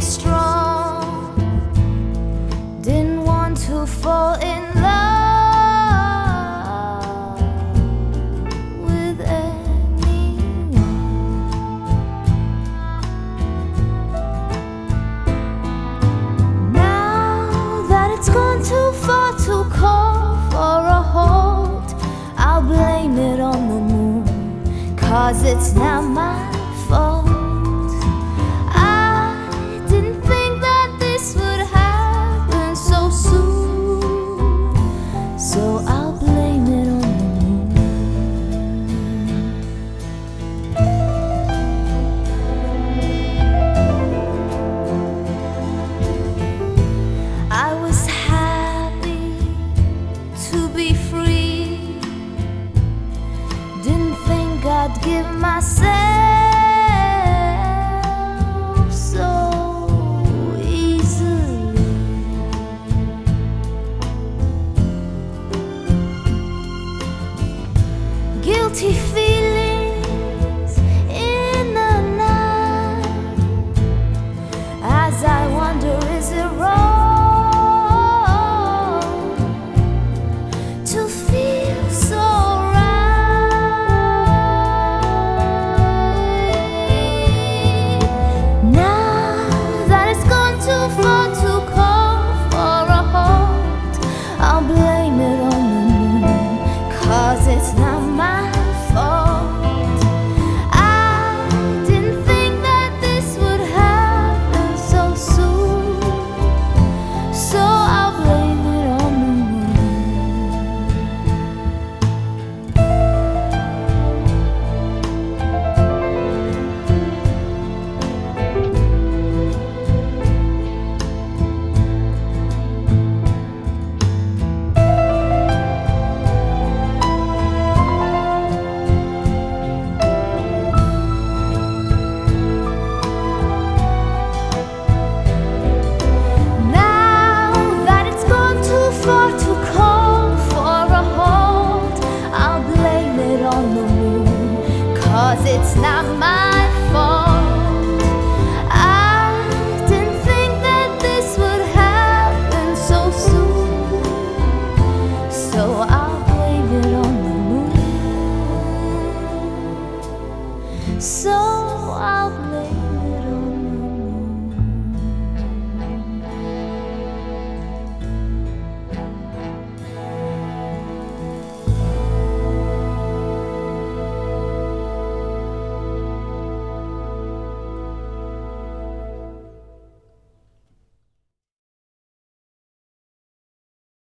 strong. Didn't want to fall in love with anyone. Now that it's gone too far to call for a hold, I'll blame it on the moon. Cause it's not mine. So Guilty cause it's not my